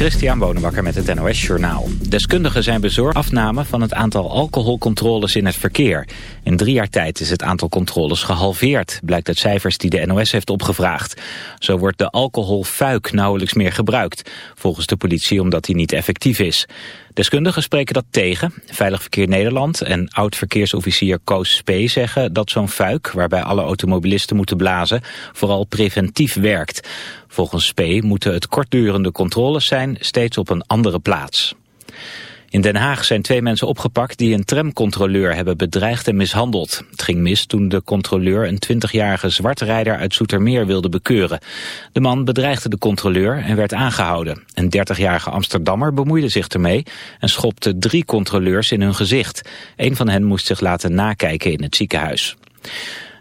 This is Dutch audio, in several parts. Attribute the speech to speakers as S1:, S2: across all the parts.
S1: Christian Bonenbakker met het NOS Journaal. Deskundigen zijn bezorgd afname van het aantal alcoholcontroles in het verkeer. In drie jaar tijd is het aantal controles gehalveerd, blijkt uit cijfers die de NOS heeft opgevraagd. Zo wordt de alcoholfuik nauwelijks meer gebruikt, volgens de politie omdat die niet effectief is. Deskundigen spreken dat tegen. Veilig Verkeer Nederland en oud-verkeersofficier Koos Spee zeggen dat zo'n fuik, waarbij alle automobilisten moeten blazen, vooral preventief werkt. Volgens Spee moeten het kortdurende controles zijn, steeds op een andere plaats. In Den Haag zijn twee mensen opgepakt die een tramcontroleur hebben bedreigd en mishandeld. Het ging mis toen de controleur een 20-jarige zwartrijder uit Zoetermeer wilde bekeuren. De man bedreigde de controleur en werd aangehouden. Een 30-jarige Amsterdammer bemoeide zich ermee en schopte drie controleurs in hun gezicht. Een van hen moest zich laten nakijken in het ziekenhuis.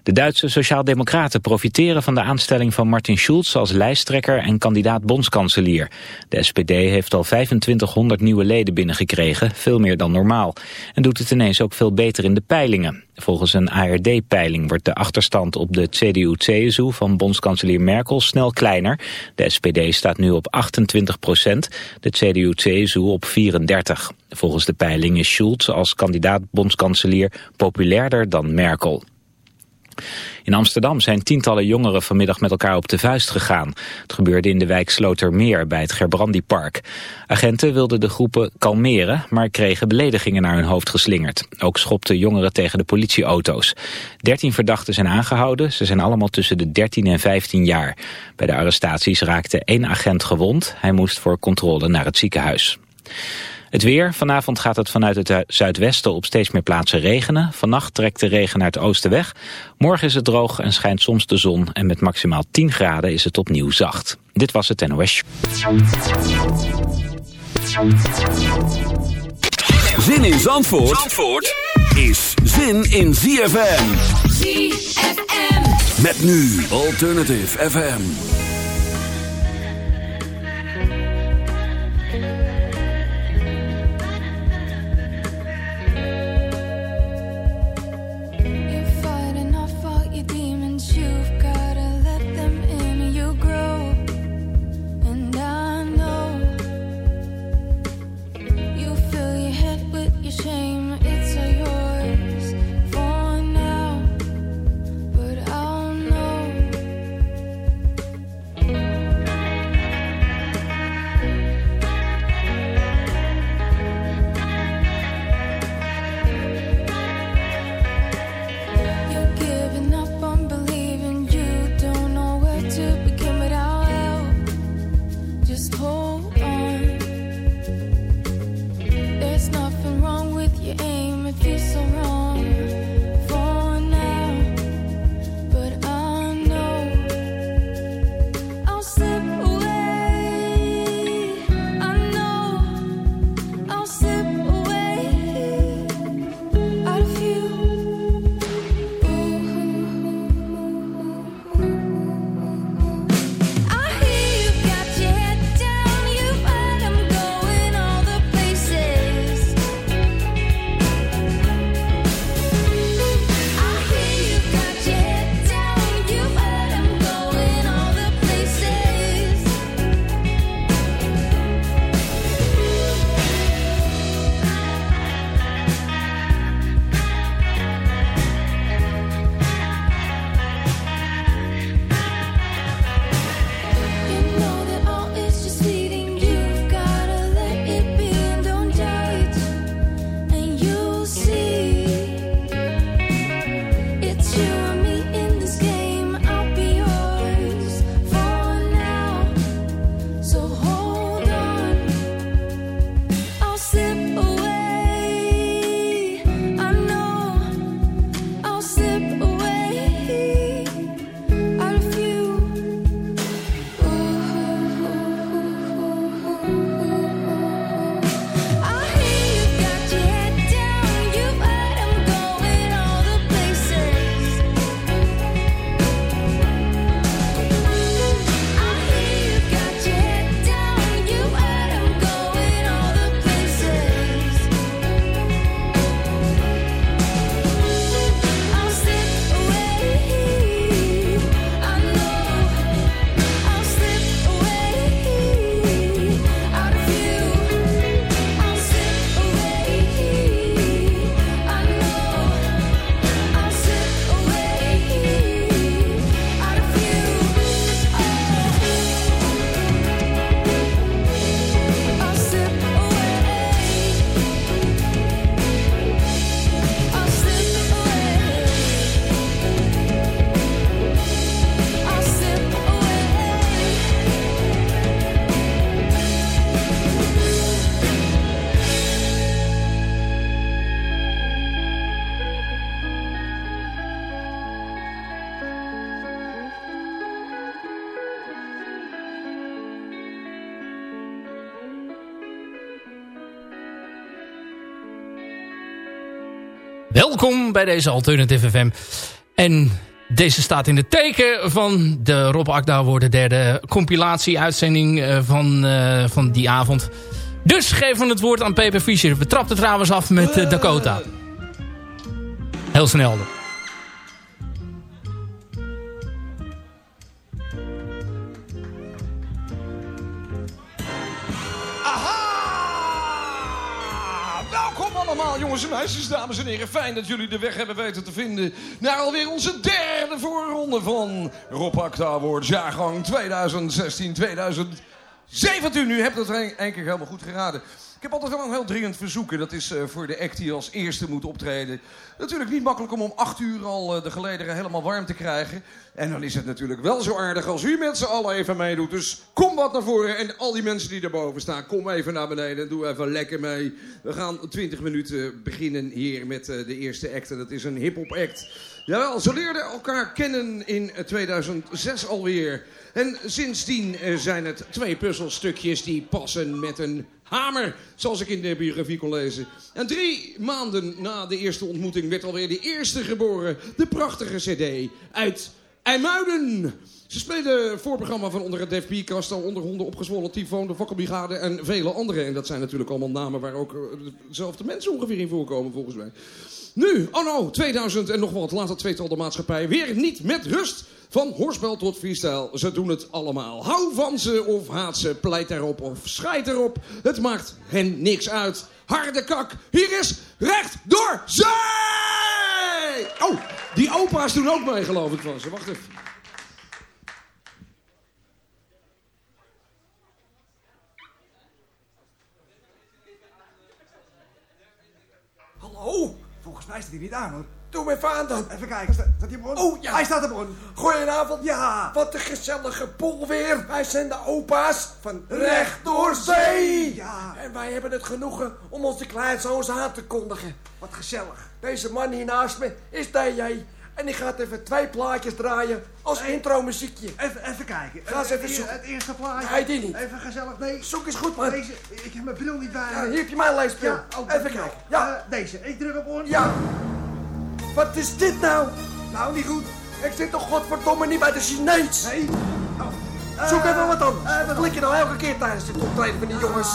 S1: De Duitse Sociaaldemocraten profiteren van de aanstelling van Martin Schulz als lijsttrekker en kandidaat bondskanselier. De SPD heeft al 2500 nieuwe leden binnengekregen, veel meer dan normaal. En doet het ineens ook veel beter in de peilingen. Volgens een ARD-peiling wordt de achterstand op de CDU-CSU van bondskanselier Merkel snel kleiner. De SPD staat nu op 28 procent, de CDU-CSU op 34. Volgens de peiling is Schulz als kandidaat bondskanselier populairder dan Merkel. In Amsterdam zijn tientallen jongeren vanmiddag met elkaar op de vuist gegaan. Het gebeurde in de wijk Slotermeer bij het Gerbrandypark. Agenten wilden de groepen kalmeren, maar kregen beledigingen naar hun hoofd geslingerd. Ook schopten jongeren tegen de politieauto's. Dertien verdachten zijn aangehouden. Ze zijn allemaal tussen de 13 en 15 jaar. Bij de arrestaties raakte één agent gewond. Hij moest voor controle naar het ziekenhuis. Het weer. Vanavond gaat het vanuit het zuidwesten op steeds meer plaatsen regenen. Vannacht trekt de regen naar het oosten weg. Morgen is het droog en schijnt soms de zon. En met maximaal 10 graden is het opnieuw zacht. Dit was het NOS.
S2: Zin in Zandvoort, Zandvoort is zin in ZFM. ZFM. Met nu Alternative FM.
S3: Welkom bij deze Alternative FM. En deze staat in de teken van de Rob Akda wordt derde compilatie-uitzending eh, van, uh, van die avond. Dus geven we het woord aan Pepe Fischer. We trapten trouwens af met uh, Dakota. Heel snel.
S4: Dames en heren. Fijn dat jullie de weg hebben weten te vinden naar alweer onze derde voorronde van Rob Acta Awards, jaargang 2016-2017. U hebt het keer helemaal goed geraden. Ik heb altijd wel een heel dringend verzoeken. Dat is uh, voor de act die als eerste moet optreden. Natuurlijk niet makkelijk om om acht uur al uh, de gelederen helemaal warm te krijgen. En dan is het natuurlijk wel zo aardig als u met z'n allen even meedoet. Dus kom wat naar voren. En al die mensen die daarboven staan, kom even naar beneden. En doe even lekker mee. We gaan 20 minuten beginnen hier met uh, de eerste act. En dat is een hip-hop act. Jawel, ze leerden elkaar kennen in 2006 alweer. En sindsdien zijn het twee puzzelstukjes die passen met een hamer, zoals ik in de biografie kon lezen. En drie maanden na de eerste ontmoeting werd alweer de eerste geboren, de prachtige cd uit IJmuiden. Ze spelen voorprogramma van onder het Def Kastel, onder Honden opgezwollen, Tyfoon, de Fokkelbrigade en vele andere. En dat zijn natuurlijk allemaal namen waar ook dezelfde mensen ongeveer in voorkomen volgens mij. Nu, oh no, 2000 en nog wat later tweetal de maatschappij. Weer niet met rust. Van hoorspel tot freestyle, ze doen het allemaal. Hou van ze of haat ze, pleit erop of scheid erop. Het maakt hen niks uit. Harde kak, hier is recht door zee! Oh, die opa's doen ook mee geloof ik van ze. Wacht even.
S5: Mij staat hij niet aan hoor.
S6: Doe me even aan dan.
S5: Even kijken, staat, staat die bron?
S6: Oh ja.
S5: Hij staat op.
S6: Goedenavond.
S5: Ja.
S6: Wat een gezellige pool weer. Wij zijn de opa's van Recht door Zee.
S5: Ja.
S6: En wij hebben het genoegen om onze kleinzoons aan te kondigen.
S5: Wat gezellig.
S6: Deze man hier naast me is DJ. En die gaat even twee plaatjes draaien als intro muziekje.
S5: Even, even kijken.
S6: Ga eens even
S5: het,
S6: zoeken.
S5: Het eerste plaatje.
S6: Nee, die niet.
S5: Even gezellig. Nee.
S6: Zoek eens goed, man.
S5: Deze, ik heb mijn bril niet bij
S6: Ja, hier heb je mijn leespil.
S5: Ja, oh,
S6: even kijken. Ja.
S5: Eh, deze. Ik druk op on.
S6: ja. Wat is dit nou?
S5: Nou, niet goed.
S6: Ik zit toch godverdomme niet bij de Chinees.
S5: Nee. Oh.
S6: Zoek
S5: Eh,
S6: even wat
S5: eh,
S6: Wat klik je nou elke keer tijdens dit optreden van die jongens?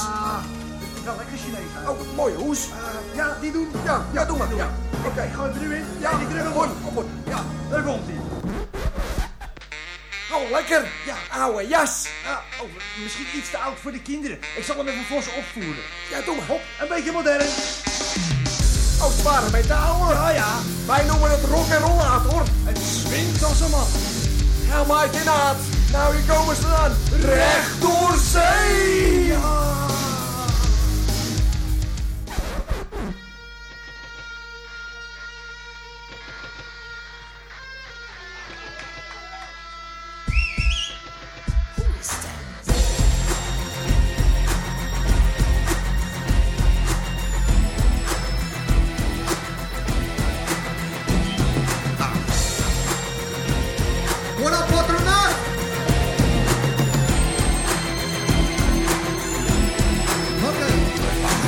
S5: Wel lekker Chinees.
S6: Oh, mooie hoes.
S5: Eh, ja, die doen.
S6: Ja, ja, doe maar. Ja.
S5: Oké, gooi hem er nu in.
S6: Ja,
S5: en ik druk op
S6: op,
S5: on.
S6: op, op.
S5: Ja, daar komt hij.
S6: Oh, lekker.
S5: Ja.
S6: Oude jas.
S5: Oh, misschien iets te oud voor de kinderen. Ik zal hem even voor ze opvoeren.
S6: Ja, doe maar.
S5: Hop, een beetje modern.
S6: Oh, zwaar, een beetje ouder.
S5: Ja, ja.
S6: Wij noemen het rock en rollator.
S5: Het swingt als een man.
S6: Helemaal uit in haat. Nou, hier komen ze dan. Recht door zee.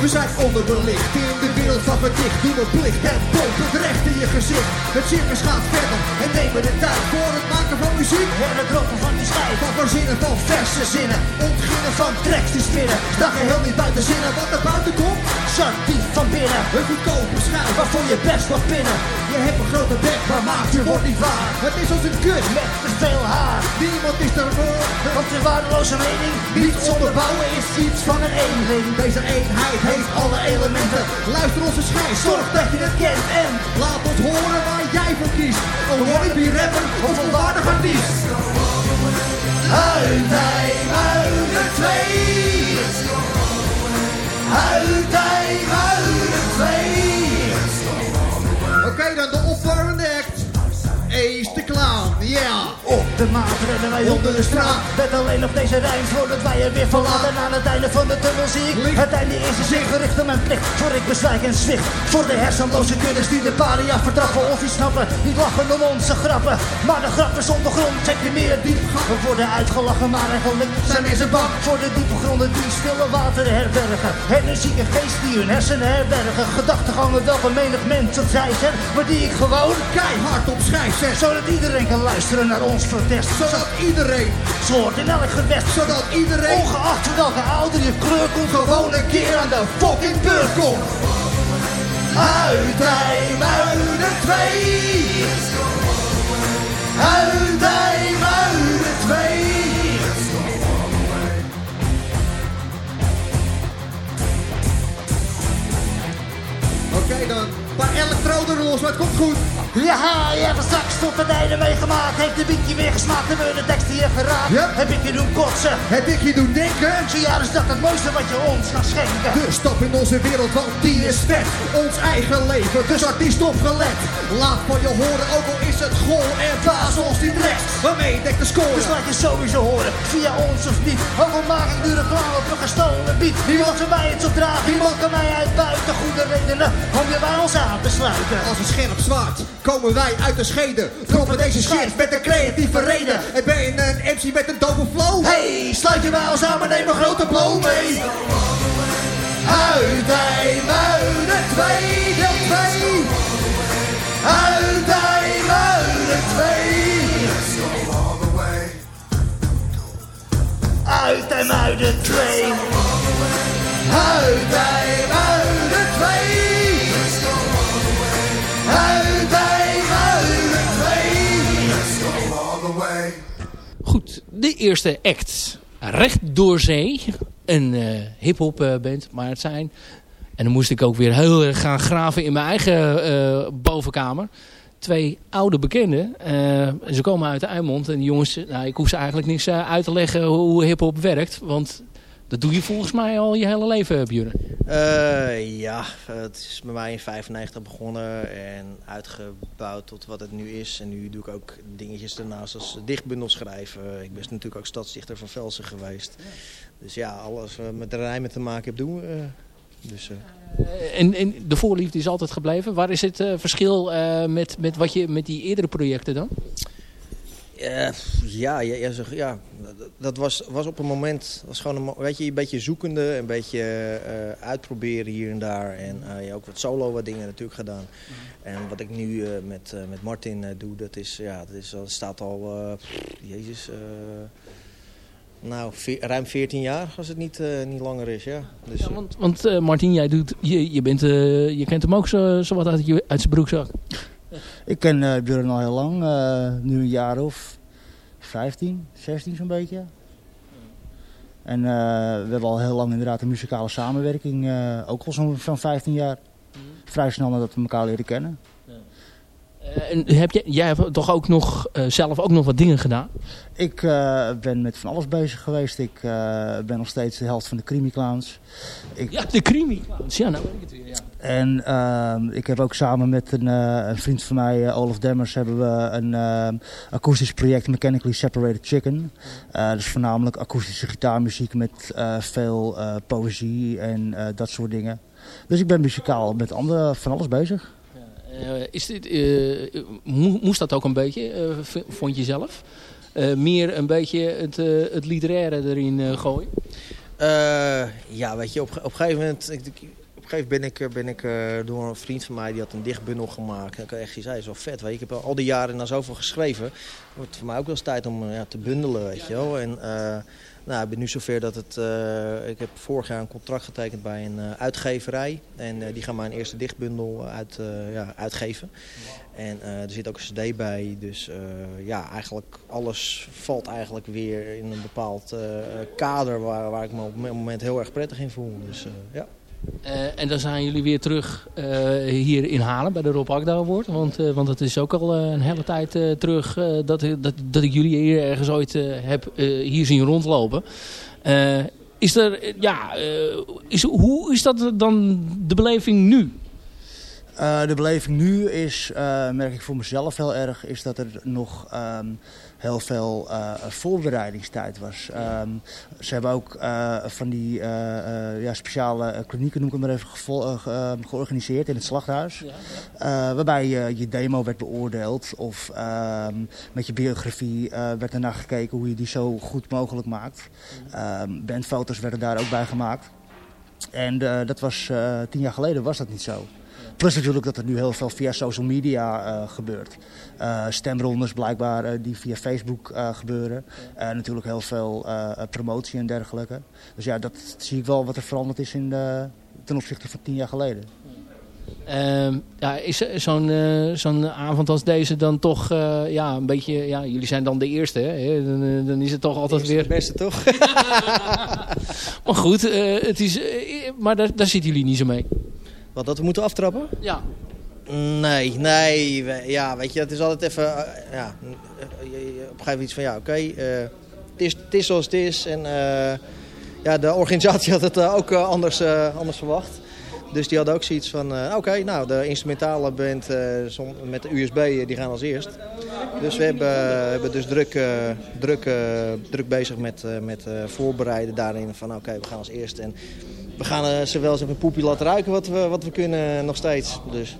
S7: We zijn onderbelicht in de wereld van verdicht. Doe mijn plicht en pomp het recht in je gezicht. Het circus gaat verder en nemen de tijd voor het maken van muziek. En het droppen van die schijf. Van verzinnen van verse zinnen. Ontginnen van tracks die spinnen. Sta geheel niet buiten zinnen wat er buiten komt. Zak diep van binnen. Een goedkope schuif waarvoor je best mag pinnen. Je hebt een grote bek, maar maakt je wordt niet waar. Het is als een kut met te veel haar. Niemand is er voor. Want de waardeloze mening. Niets onderbouwen is iets van een eenling. Deze eenheid heeft alle elementen. Luister onze schijf, zorg dat je het kent. En laat ons horen waar jij voor kiest. Een wannabe rapper of een waardige artiest. Uit IJmuiden 2. Uit IJmuiden 2. Oké, dan de opwarmende act. Ace de Clown, yeah.
S8: De maat rennen wij onder de straat. Met alleen nog deze rijm voordat wij er weer verlaten. En aan het einde van de tunnel zie ik het einde is in zicht. Gericht op mijn plicht, voor ik bezwijk en zwicht. Voor de hersenloze kudders die de paria vertrappen. Of die snappen, niet lachen om onze grappen. Maar de grappen zonder grond heb je meer diep. We worden uitgelachen, maar eigenlijk zijn mensen bang. Voor de diepe gronden die stille water herbergen. Energieke geest die hun hersenen herbergen. Gedachtegangen welke menig mens zij zijn. Maar die ik gewoon
S7: Keihard op schijf zet.
S8: zodat iedereen kan luisteren naar ons protest.
S7: Zodat iedereen,
S8: Soort in elk gewest.
S7: zodat iedereen
S8: Ongeacht welke ouder je kleur komt, gewoon een keer aan de fucking beurt komt. Uit IJmuiden 2. Uit
S7: elektroden los, maar het komt goed.
S8: Ja, je hebt er straks tot het einde meegemaakt. Heeft de wiekje weer gesmaakt en we de tekst hier geraakt. Heb ik je doen kotsen.
S7: Heb ik je doen denken?
S8: Ja, is dat het mooiste wat je ons kan schenken.
S7: De stap in onze wereld, want die is vet. Ons eigen leven, dus artiest opgelet. Laat van je horen, ook al is het goor en baas ons niet rechts. Waarmee je denkt te
S8: Dus laat je sowieso horen, via ons of niet. Ook al maak ik nu reclame op een gestolen beat. Niemand van mij het zal dragen, niemand kan mij uitbuiten. Goede redenen om je bij ons aan te sluiten.
S7: Als een scherp zwaard komen wij uit de scheden. Droppen deze shit met een creatieve reden. En ben je een MC met een dope flow?
S8: Hey, sluit je aan, maar neem een grote blow mee. Uit IJmuiden 2, deel 2. Uit IJmuiden 2. Uit IJmuiden 2. Uit IJmuiden 2. Uit IJmuiden 2.
S3: Goed, de eerste act. Recht door zee. Een eh hip-hop eh, band, maar het zijn. En dan moest ik ook weer heel erg gaan graven in mijn eigen eh, bovenkamer. Twee oude bekenden. Ze komen uit Eimond. En die jongens, nou, ik hoef ze eigenlijk niks uit te leggen hoe hip-hop werkt. Want dat doe je volgens mij al je hele leven, Björn.
S9: Eh, ja, het is bij mij in 95 begonnen en uitgebouwd tot wat het nu is. En nu doe ik ook dingetjes daarnaast als dichtbundel schrijven. Ik ben natuurlijk ook stadsdichter van Velsen geweest. Dus ja, alles wat met de rijmen te maken heb, doen we. eh. Dus, eh,
S3: Eh, en, en de voorliefde is altijd gebleven. Waar is het eh, verschil eh, met, met, wat je, met die eerdere projecten dan?
S9: Eh, ja, ja, ja, zeg- ja, dat- was, was op een moment, was gewoon een, weet je, een beetje zoekende, een beetje eh, uitproberen hier en daar. En eh, ja, ook wat solo wat dingen natuurlijk gedaan. En wat ik nu met, met Martin doe, dat, is, ja, dat, is, dat staat al, jezus, nou, veer- ruim 14 jaar als het niet, niet langer is, ja. Dus,
S3: Ja, want want Martin, jij doet, je, je, bent, je kent hem ook zo, zo wat uit, uit zijn broekzak.
S10: Ik ken Björn al heel lang, eh, nu een jaar of 15, 16 zo'n beetje. En eh, we hebben al heel lang inderdaad een muzikale samenwerking, ook al zo'n zo'n 15 jaar. Vrij snel nadat we elkaar leren kennen.
S3: En heb je, jij hebt toch ook nog zelf ook nog wat dingen gedaan?
S10: Ik ben met van alles bezig geweest. Ik ben nog steeds de helft van de Creamy Clowns. Ik,
S3: Ja, de Creamy Clowns. Ja, nou weet ik het weer. Ja.
S10: En ehm, ik heb ook samen met een, eh, een vriend van mij, eh, Olaf Demmers, hebben we een ehm, akoestisch project Mechanically Separated Chicken. Eh, dus voornamelijk akoestische gitaarmuziek met eh, veel eh, poëzie en eh, dat soort dingen. Dus ik ben muzikaal met andere, van alles bezig.
S3: Eh, is dit, eh, mo- moest dat ook een beetje, eh, vond je zelf? Eh, meer een beetje het, eh, het literaire erin eh, gooien?
S9: Eh, ja, weet je, op, op een gegeven moment... Ik, een gegeven moment ben ik, ben ik eh, door een vriend van mij, die had een dichtbundel gemaakt. Ik echt is wel vet, weet je. Ik heb al die jaren naar zoveel geschreven. Het wordt voor mij ook wel eens tijd om eh, ja, te bundelen, weet je wel. En eh, nou, ik ben nu zover dat het... eh, ik heb vorig jaar een contract getekend bij een eh, uitgeverij. En eh, die gaan mijn eerste dichtbundel uit, eh, ja, uitgeven. En eh, er zit ook een cd bij, dus eh, ja, eigenlijk alles valt eigenlijk weer in een bepaald eh, kader waar, waar ik me op het moment heel erg prettig in voel. Dus eh, ja.
S3: Eh, en dan zijn jullie weer terug eh, hier in Halen bij de Rob Akda Award. Want, eh, want het is ook al een hele tijd terug dat, dat, dat ik jullie hier ergens ooit heb hier zien rondlopen. Is er, ja, is, hoe is dat dan de beleving nu?
S10: De beleving nu is, merk ik voor mezelf heel erg, is dat er nog ehm, heel veel voorbereidingstijd was. Ehm, ze hebben ook van die ja, speciale klinieken, noem ik maar even, georganiseerd in het slachthuis. waarbij je demo werd beoordeeld of ehm, met je biografie werd ernaar gekeken hoe je die zo goed mogelijk maakt. Um, bandfoto's werden daar ook bij gemaakt. En dat was tien jaar geleden was dat niet zo. Plus natuurlijk dat er nu heel veel via social media uh, gebeurt. Uh, stemrondes blijkbaar uh, die via Facebook gebeuren. En natuurlijk heel veel promotie en dergelijke. Dus ja, dat zie ik wel wat er veranderd is in de, ten opzichte van tien jaar geleden.
S3: Uh, ja, is zo'n uh, zo'n avond als deze dan toch uh, ja, een beetje... Ja, jullie zijn dan de eerste, hè? Dan, dan is het toch altijd weer...
S9: De beste, toch?
S3: maar goed, het is, maar daar, daar zitten jullie niet zo mee.
S9: Wat, dat we moeten aftrappen?
S3: Ja.
S9: Nee, nee. Ja, weet je, het is altijd even... Uh, ja, op een gegeven moment iets van, ja, oké. Okay, uh, het, is, het is zoals het is. En ja, de organisatie had het ook anders, anders verwacht. Dus die hadden ook zoiets van, oké, okay, nou, de instrumentale band met de USB, die gaan als eerst. Dus we hebben, hebben dus druk, druk, druk bezig met, met voorbereiden daarin van, oké, okay, we gaan als eerst. En we gaan uh, ze wel eens even een poepje laten ruiken wat we, wat we kunnen nog steeds. Dus.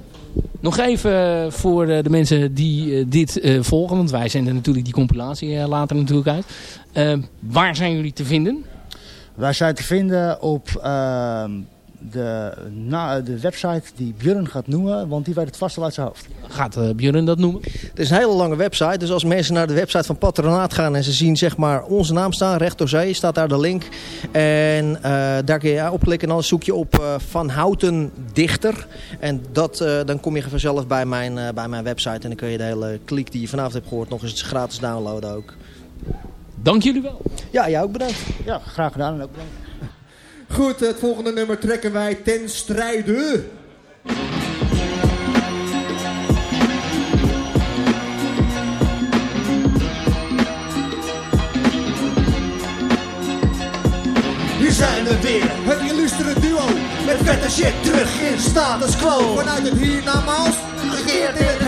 S3: Nog even eh, voor de mensen die dit volgen, want wij zenden natuurlijk die compilatie later natuurlijk uit. waar zijn jullie te vinden?
S10: Wij zijn te vinden op ehm, de, na, de website die Björn gaat noemen, want die weet het vast wel uit zijn hoofd.
S3: Gaat uh, Björn dat noemen?
S9: Het is een hele lange website, dus als mensen naar de website van Patronaat gaan en ze zien zeg maar onze naam staan, recht door zee, staat daar de link. En uh, daar kun je opklikken en dan zoek je op uh, Van Houten Dichter. En dat, dan kom je vanzelf bij mijn, bij mijn website en dan kun je de hele klik die je vanavond hebt gehoord nog eens gratis downloaden ook.
S3: Dank jullie wel.
S9: Ja, jij ook bedankt.
S10: Ja, graag gedaan en ook bedankt.
S7: Goed, het volgende nummer trekken wij ten strijde.
S8: Hier zijn we weer,
S7: het illustere duo.
S8: Met vette shit terug in status quo.
S7: Vanuit het hiernamaals,
S8: gegeerd in.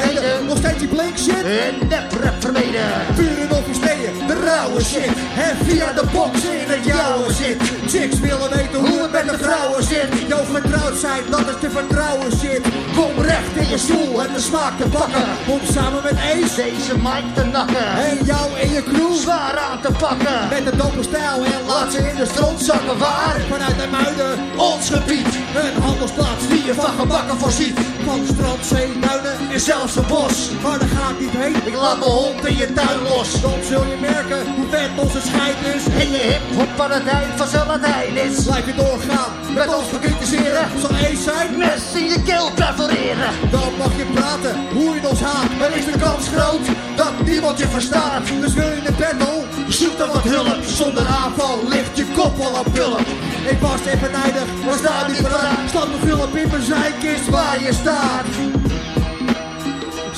S7: Nog steeds die blink shit.
S8: En nep vermeden.
S7: Vuren of steden, de rauwe shit. En via de box in het jouwe zit. Chicks willen weten hoe het met de vrouwen zit. Jouw vertrouwd zijn, dat is de vertrouwen shit. Kom recht in je stoel en de smaak te pakken. Om samen met Ace
S8: deze mic te nakken.
S7: En jou en je crew
S8: zwaar aan te pakken.
S7: Met de dope stijl en
S8: laat ze in de stront zakken. Waar?
S7: Vanuit de muiden,
S8: ons gebied.
S7: Een handelsplaats die je van gebakken voorziet. Van strand, zee, duinen en zelfs een bos. Maar daar gaat niet heen.
S8: Ik laat mijn hond in je tuin los.
S7: Dan zul je merken hoe vet onze scheid is.
S8: En je hip hop aan het eind van is.
S7: Blijf je doorgaan met ons bekritiseren. Zal eens zijn.
S8: Mes in je keel perforeren.
S7: Dan mag je praten hoe je ons haat. Maar is de kans groot dat niemand je verstaat. Dus wil je een battle? Zoek dan wat hulp. Zonder aanval ligt je kop al op pulp. Ik was even nijdig, maar sta niet praat. Stand me Philip in mijn zijkist waar je staat.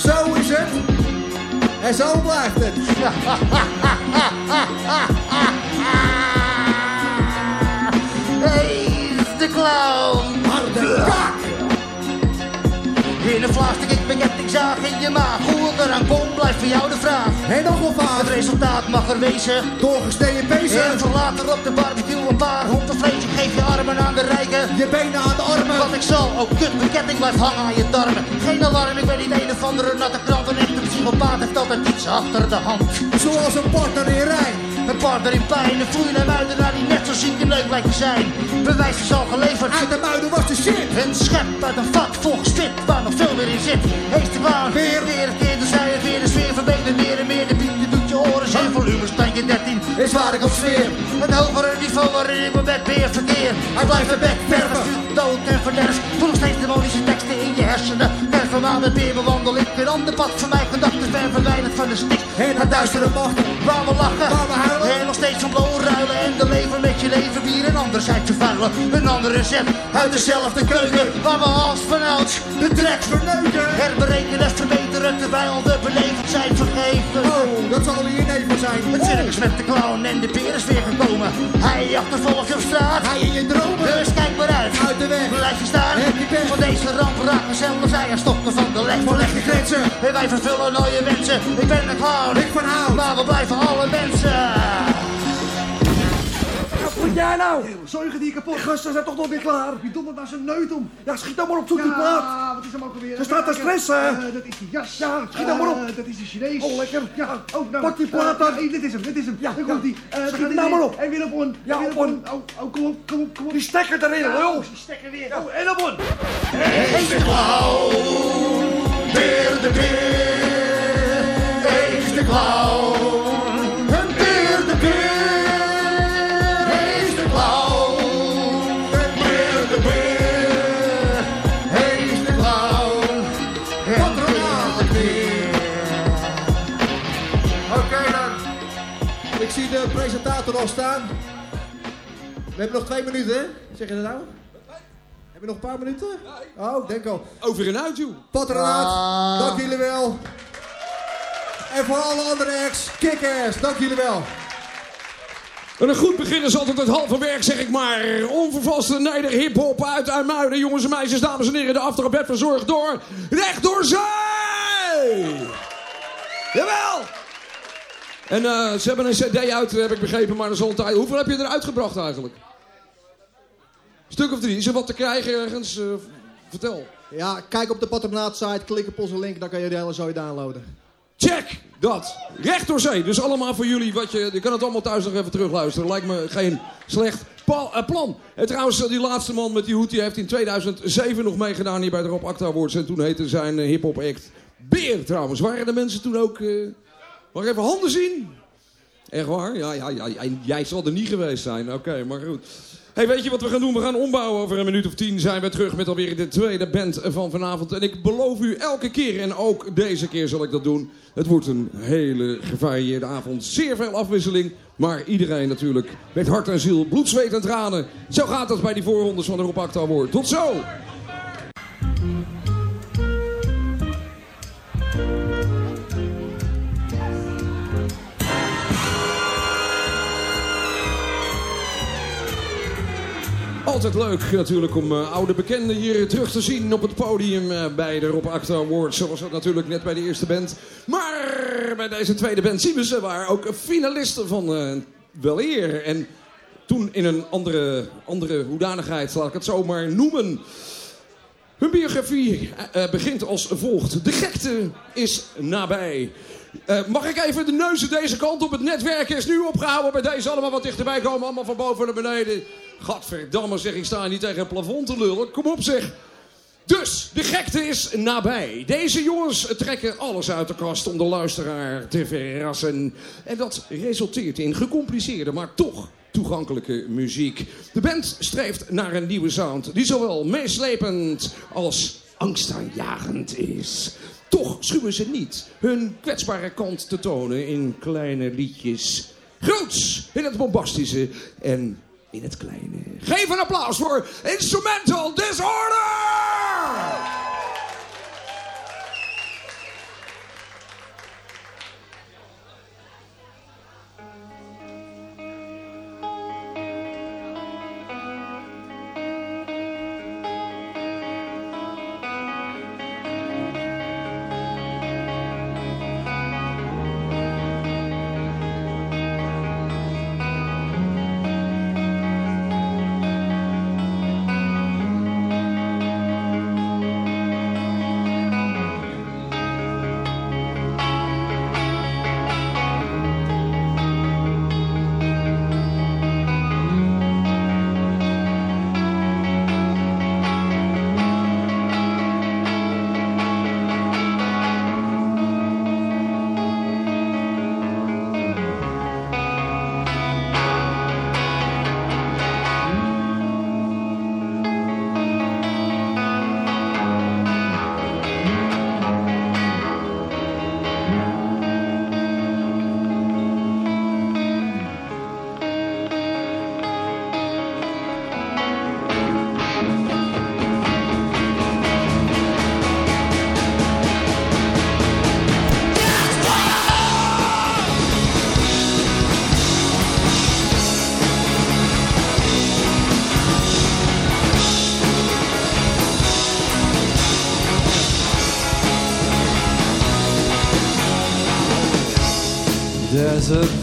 S7: Zo is het. En zo blijft het.
S8: hey, de clown.
S7: Harde kak.
S8: In een vlaag stik ik zaag in je maag. Hoe het eraan komt, blijft voor jou de vraag.
S7: En nog wel vaak.
S8: Het resultaat mag er wezen.
S7: Doorgesneden bezig.
S8: En van later op de barbecue een paar hondenvlees. Geef je armen aan de rijken.
S7: Je benen aan de armen.
S8: Wat ik zal, ook kut, mijn ketting blijft hangen aan je darmen. Geen alarm, ik ben niet een of andere natte krant. Een echte psychopaat heeft altijd iets achter de hand.
S7: Zoals een partner in rij.
S8: Een partner in pijn, een vloeiende muidenaar die net zo ziek en leuk lijkt te zijn. Bewijs is al geleverd.
S7: Uit de muiden was de shit.
S8: Een schep uit een vat vol gespit waar nog veel meer in zit. Heest de baan, weer, weer het keer, zij weer de sfeer verbeterd. Meer en meer de de doet je oren zijn volume, standje 13 is waar ik op sfeer. Een hogere niveau waarin ik mijn bed weer verkeer. Hij blijft mijn bek verven, dood en verderf. Voel nog steeds demonische teksten in je hersenen. Ververmaan met weer bewandel ik een ander pad voor mij. Gedachten ver verwijderd van de stik.
S7: En naar duistere machten,
S8: waar we lachen,
S7: waar we huilen.
S8: En nog steeds van blauw ruilen en de lever met je leven bier en anderzijds vervuilen. Een ander recept uit dezelfde keuken, waar we als vanouds de trek verneuken. Herberekenen en verbeteren terwijl de zijn vergeven.
S7: Oh, dat zal hier neven zijn.
S8: Het circus met de clown en de beer is weer gekomen. Hij achtervolgt je op straat.
S7: Hij in je dromen.
S8: Dus kijk maar uit.
S7: Uit de weg.
S8: Blijf je staan.
S7: Heb je pech.
S8: Van deze ramp raken zelfs zij er stoppen van de leg.
S7: Van leg je mensen.
S8: En wij vervullen al je wensen. Ik ben een
S7: Ik van hout.
S8: Maar we blijven alle mensen.
S6: Wat moet jij nou?
S5: Zorgen die kapot.
S6: Die gasten zijn toch nog niet klaar?
S5: Die domme naar zijn neut om.
S6: Ja, schiet dan maar op, zoek die plaat.
S5: Ja, wat is hem ook alweer?
S6: Ze staat te stressen.
S5: Eh, dat is die jas.
S6: Ja, schiet dan maar op.
S5: Eh, dat is die Chinees.
S6: Oh, lekker.
S5: Ja, oh, nou.
S6: Pak die plaat dan.
S5: Eh, nee, dit is hem, dit is hem.
S6: Ja,
S5: daar
S6: ja.
S5: komt die. Uh,
S6: Schiet hem nou maar op.
S5: En weer op on.
S6: Ja,
S5: En weer
S6: op on.
S5: Oh, oh, kom op, kom op, kom op.
S6: Die stekker erin, lul.
S5: Oh, die stekker weer. Oh, en op on.
S8: De clown. Beer de de
S7: presentator al staan. We hebben nog twee minuten, hè? Zeg je dat nou? Hebben we nog een paar minuten? Oh, ik denk al.
S4: Over en uit, joh.
S7: Patronaat,
S8: Ah.
S7: dank jullie wel. En voor alle andere acts, kickers, dank jullie wel.
S4: En een goed begin is altijd het halve werk, zeg ik maar. Onvervalste neder hip-hop uit IJmuiden. Jongens en meisjes, dames en heren, de aftrapbed verzorgd door Recht door Zee! Jawel! En eh, ze hebben een cd uit, heb ik begrepen, maar dat is al een tijd. Hoeveel heb je eruit gebracht eigenlijk? Een stuk of drie. Is er wat te krijgen ergens? Eh, vertel.
S7: Ja, kijk op de patronaatsite, klik op onze link, dan kan je de hele zooi downloaden.
S4: Check dat. Recht door zee. Dus allemaal voor jullie. Wat je, kan het allemaal thuis nog even terugluisteren. Lijkt me geen slecht eh, plan. En trouwens, eh, die laatste man met die hoed... die heeft in 2007 nog meegedaan hier bij de Rob Acta Awards. En toen heette zijn eh, hip-hop act Beer trouwens. Waren de mensen toen ook... mag ik even handen zien? Echt waar? Ja, ja, ja, ja, jij zal er niet geweest zijn. Oké, maar goed. Hey, weet je wat we gaan doen? We gaan ombouwen. Over een minuut of tien zijn we terug met alweer de tweede band van vanavond. En ik beloof u elke keer, en ook deze keer zal ik dat doen... het wordt een hele gevarieerde avond. Zeer veel afwisseling, maar iedereen natuurlijk met hart en ziel, bloed, zweet en tranen. Zo gaat dat bij die voorrondes van de Rob. Tot zo! Altijd leuk natuurlijk om eh, oude bekenden hier terug te zien op het podium eh, bij de Rob Acta Awards. Zoals dat natuurlijk net bij de eerste band. Maar bij deze tweede band zien we ze waar ook finalisten van eh wel eer. En toen in een andere, andere hoedanigheid, laat ik het zo maar noemen. Hun biografie begint als volgt. De gekte is nabij. Eh, mag ik even de neuzen deze kant op? Het netwerk is nu opgehouden bij deze allemaal wat dichterbij komen. Allemaal van boven naar beneden. Gadverdamme zeg, ik sta niet tegen het plafond te lullen. Kom op zeg. Dus, de gekte is nabij. Deze jongens trekken alles uit de kast om de luisteraar te verrassen. En dat resulteert in gecompliceerde, maar toch toegankelijke muziek. De band streeft naar een nieuwe sound die zowel meeslepend als angstaanjagend is. Toch schuwen ze niet hun kwetsbare kant te tonen in kleine liedjes. Groots in het bombastische en in het kleine. Geef een applaus voor Instrumental Disorder!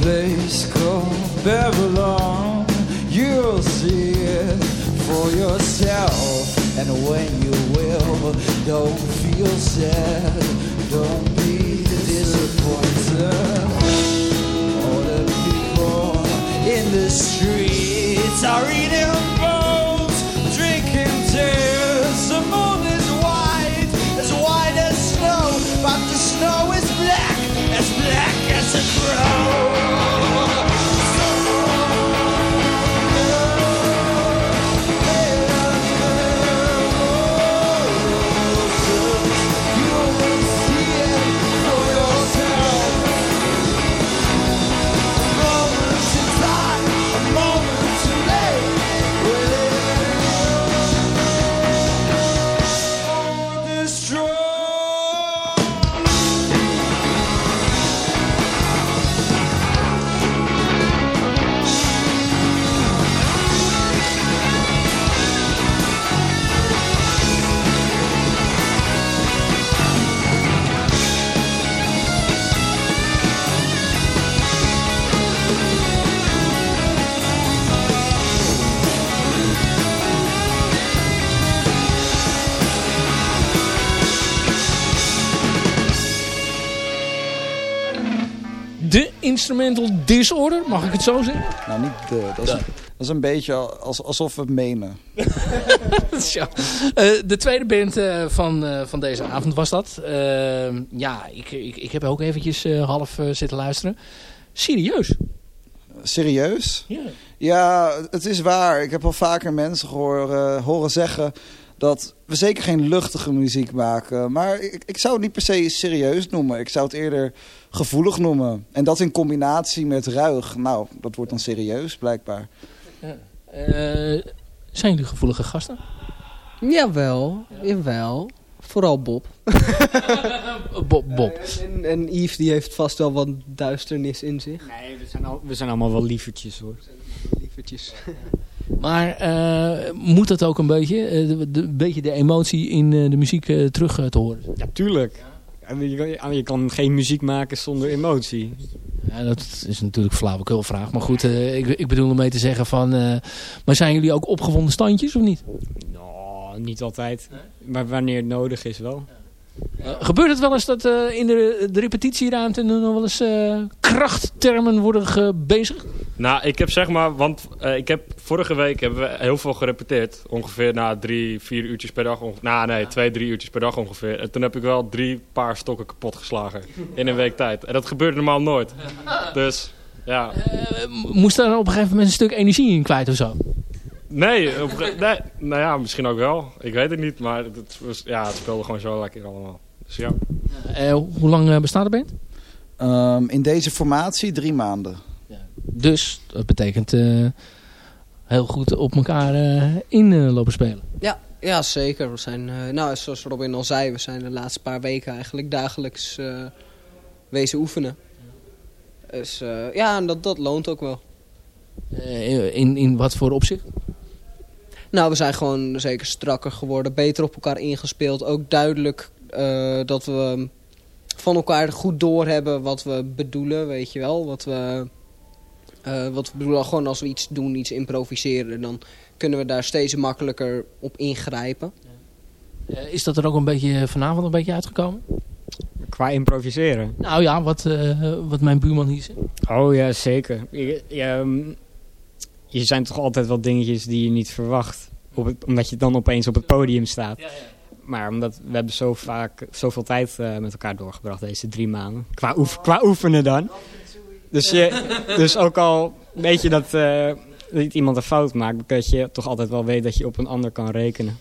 S11: Place
S3: Instrumental Disorder, mag ik het zo zeggen?
S12: Nou, niet de. Dat is, dat is een beetje als, alsof we het menen.
S3: ja. Eh, de tweede band eh, van, eh, van deze avond was dat. Eh, ja, ik, ik, ik heb ook eventjes eh, half eh, zitten luisteren. Serieus?
S12: Serieus?
S3: Ja.
S12: Ja, het is waar. Ik heb al vaker mensen gehoor, horen zeggen dat we zeker geen luchtige muziek maken. Maar ik, ik zou het niet per se serieus noemen. Ik zou het eerder gevoelig noemen. En dat in combinatie met ruig. Nou, dat wordt dan serieus blijkbaar.
S3: Eh, zijn jullie gevoelige gasten?
S13: Jawel, jawel. Vooral Bob.
S3: Bob, Bob.
S13: En, en Yves die heeft vast wel wat duisternis in zich.
S14: Nee, we zijn, al, we zijn allemaal wel lievertjes hoor.
S13: Lievertjes.
S3: Maar eh, moet dat ook een beetje, eh, de, de- een beetje de emotie in eh, de muziek eh, terug eh, te horen?
S14: Ja, tuurlijk. En Je kan, je kan geen muziek maken zonder emotie.
S3: Ja, dat is natuurlijk een flauwekulvraag. Maar goed, eh, ik, ik bedoel ermee te zeggen van... eh, maar zijn jullie ook opgewonden standjes of niet?
S14: Nou, niet altijd. Maar wanneer het nodig is wel.
S3: Eh, gebeurt het wel eens dat in de, de repetitieruimte nog wel eens krachttermen worden gebezigd?
S15: Nou, ik heb zeg maar, want eh, ik heb vorige week hebben we heel veel gerepeteerd. Ongeveer na drie, vier uurtjes per dag. onge- Nou, nee, twee, drie uurtjes per dag ongeveer. En toen heb ik wel drie paar stokken kapot geslagen in een week tijd. En dat gebeurt normaal nooit. Dus, ja.
S3: Moest daar op een gegeven moment een stuk energie in kwijt of zo?
S15: Nee, op, een ge- nee, nou ja, misschien ook wel. Ik weet het niet, maar het, was, ja, het speelde gewoon zo lekker allemaal. Dus ja.
S3: Eh, hoe lang eh, bestaat de band?
S12: Ehm, in deze formatie drie maanden.
S3: Dus dat betekent eh, heel goed op elkaar eh, in eh, lopen spelen.
S13: Ja, ja, zeker. We zijn, nou, zoals Robin al zei, we zijn de laatste paar weken eigenlijk dagelijks wezen oefenen. Dus ja, en dat, dat loont ook wel.
S3: In, in wat voor opzicht?
S13: Nou, we zijn gewoon zeker strakker geworden, beter op elkaar ingespeeld. Ook duidelijk dat we van elkaar goed doorhebben wat we bedoelen, weet je wel. Wat we, eh, wat we bedoelen, gewoon als we iets doen, iets improviseren, dan kunnen we daar steeds makkelijker op ingrijpen.
S3: Eh, is dat er ook een beetje vanavond een beetje uitgekomen?
S14: Qua improviseren.
S3: Nou ja, wat, eh, wat mijn buurman hier zegt.
S14: Oh ja, zeker. Je, je, ehm, je zijn toch altijd wel dingetjes die je niet verwacht. Op het, omdat je dan opeens op het podium staat. Maar omdat we hebben zo vaak zoveel tijd eh, met elkaar doorgebracht deze drie maanden. Qua, oef, qua oefenen dan. Dus, je, dus ook al weet je dat, eh, dat iemand een fout maakt, dat je toch altijd wel weet dat je op een ander kan rekenen.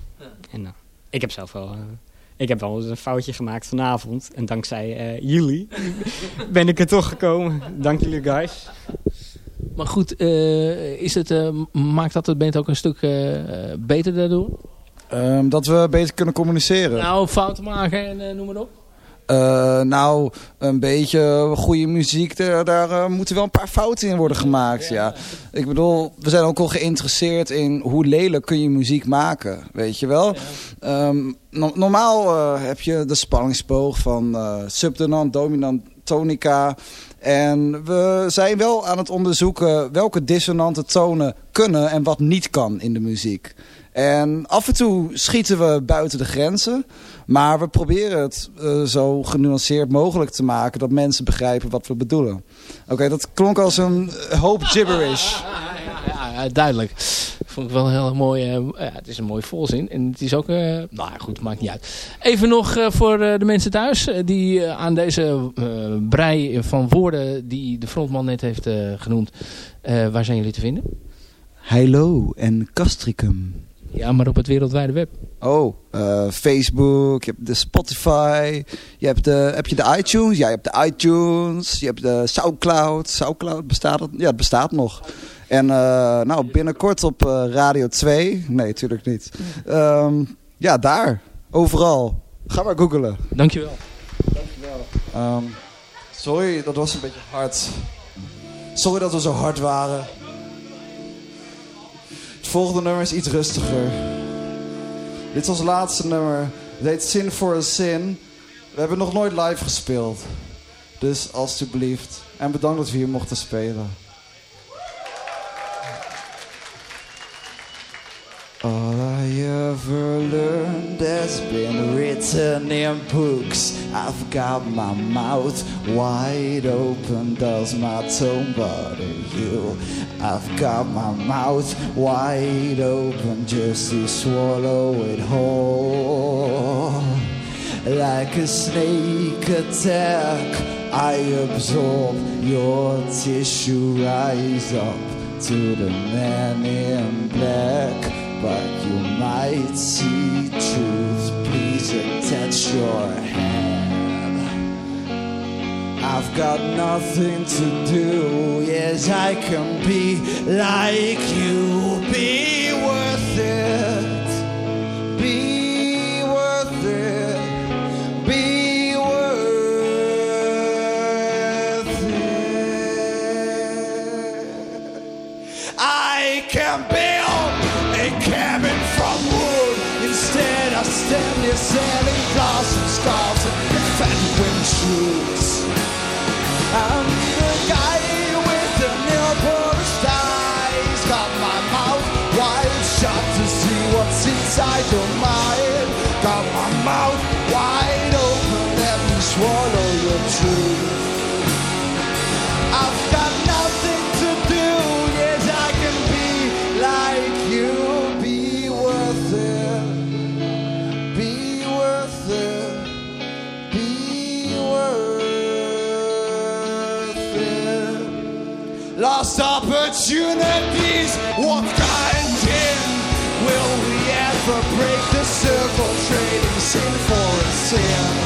S14: En nou, ik heb zelf wel... eh, ik heb wel eens een foutje gemaakt vanavond. En dankzij eh, jullie ben ik er toch gekomen. Dank jullie guys.
S3: Maar goed, eh, is het, eh, maakt dat het band ook een stuk eh, beter daardoor?
S12: Ehm, dat we beter kunnen communiceren.
S3: Nou, fouten maken en eh, noem maar op.
S12: Eh, nou, een beetje goede muziek, daar, daar eh, moeten wel een paar fouten in worden gemaakt. Ja. Ik bedoel, we zijn ook wel geïnteresseerd in hoe lelijk kun je muziek maken, weet je wel. Ehm, no- normaal eh, heb je de spanningsboog van eh, subdominant, dominant, tonica. En we zijn wel aan het onderzoeken welke dissonante tonen kunnen en wat niet kan in de muziek. En af en toe schieten we buiten de grenzen. Maar we proberen het uh, zo genuanceerd mogelijk te maken... dat mensen begrijpen wat we bedoelen. Oké, dat klonk als een hoop gibberish.
S3: Ja, ja, duidelijk. Vond ik wel heel mooi. Uh, ja, het is een mooi volzin. En het is ook... Uh, nou ja, goed, maakt niet uit. Even nog voor de mensen thuis... die aan deze brei van woorden... die de frontman net heeft genoemd... waar zijn jullie te vinden?
S12: Heilo en Castricum.
S3: Ja, maar op het wereldwijde web.
S12: Oh, uh, Facebook, je hebt de Spotify, je hebt de, heb je de iTunes? Ja, je hebt de iTunes, je hebt de Soundcloud. Soundcloud bestaat het? Ja, het bestaat nog. En uh, nou, binnenkort op uh, Radio 2. Nee, natuurlijk niet. Um, ja, daar. Overal. Ga maar googlen.
S3: Dankjewel.
S12: Dankjewel. Um, sorry, dat was een beetje hard. Sorry dat we zo hard waren. Het volgende nummer is iets rustiger. Dit is ons laatste nummer. Het heet Sin for a Sin. We hebben nog nooit live gespeeld. Dus alstublieft. En bedankt dat we hier mochten spelen. All I ever learned has been written in books. I've got my mouth wide open, does my tongue bother you? I've got my mouth wide open just to swallow it whole. Like a snake attack, I absorb your tissue, rise up to the man in black but you might see truth. Please attach your hand. I've got nothing to do. Yes, I can be like you. Be solve Lost opportunities, what kind in? Will we ever break the circle, trading sin for a sin?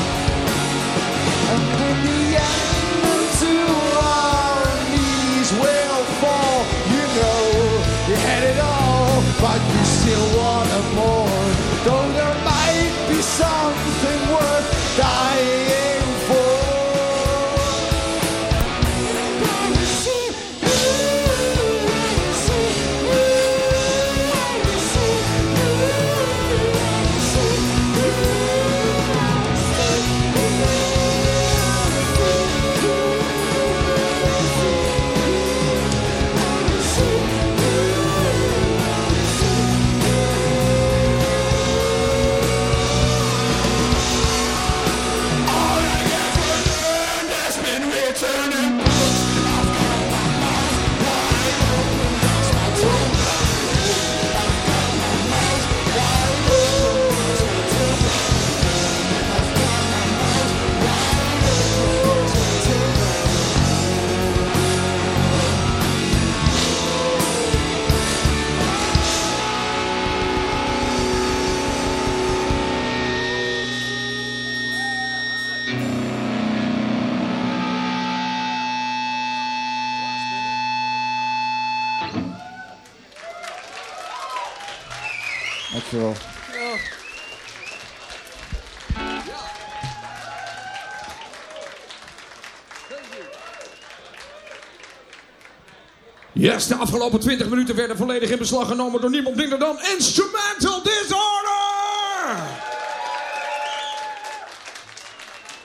S4: De afgelopen 20 minuten werden volledig in beslag genomen door niemand minder dan Instrumental Disorder!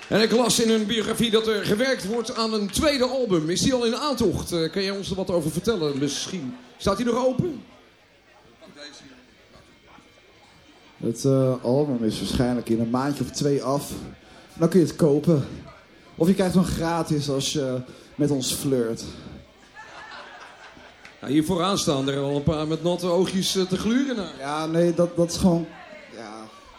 S4: En ik las in hun biografie dat er gewerkt wordt aan een tweede album. Is die al in aantocht? Uh, kan jij ons er wat over vertellen misschien? Staat die nog open?
S16: Het uh, album is waarschijnlijk in een maandje of twee af. Dan kun je het kopen. Of je krijgt hem gratis als je met ons flirt.
S4: Ja, hier vooraan staan er al een paar met natte oogjes uh, te gluren naar.
S16: Ja, nee, dat, dat is gewoon... Ja.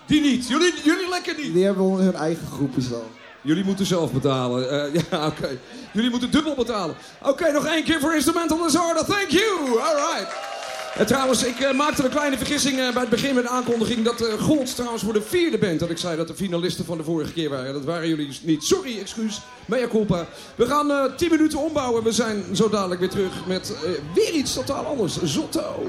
S4: Die niet. Jullie, jullie lekker niet.
S16: Die hebben hun eigen groepjes al.
S4: Jullie moeten zelf betalen. Uh, ja, oké. Okay. Jullie moeten dubbel betalen. Oké, okay, nog één keer voor Instrumental Disorder. Thank you. All right. En trouwens, ik uh, maakte een kleine vergissing uh, bij het begin met de aankondiging... dat uh, Gold trouwens voor de vierde band... dat ik zei dat de finalisten van de vorige keer waren. Dat waren jullie dus niet. Sorry, excuus. Mea culpa. We gaan 10 minuten ombouwen. We zijn zo dadelijk weer terug met weer iets totaal anders. Zotto.